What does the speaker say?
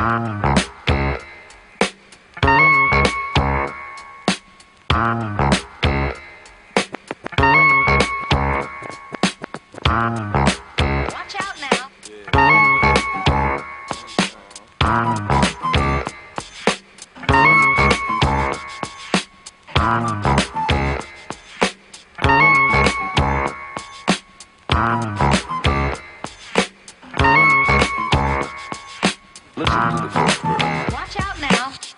Now. Listen to. Watch out now.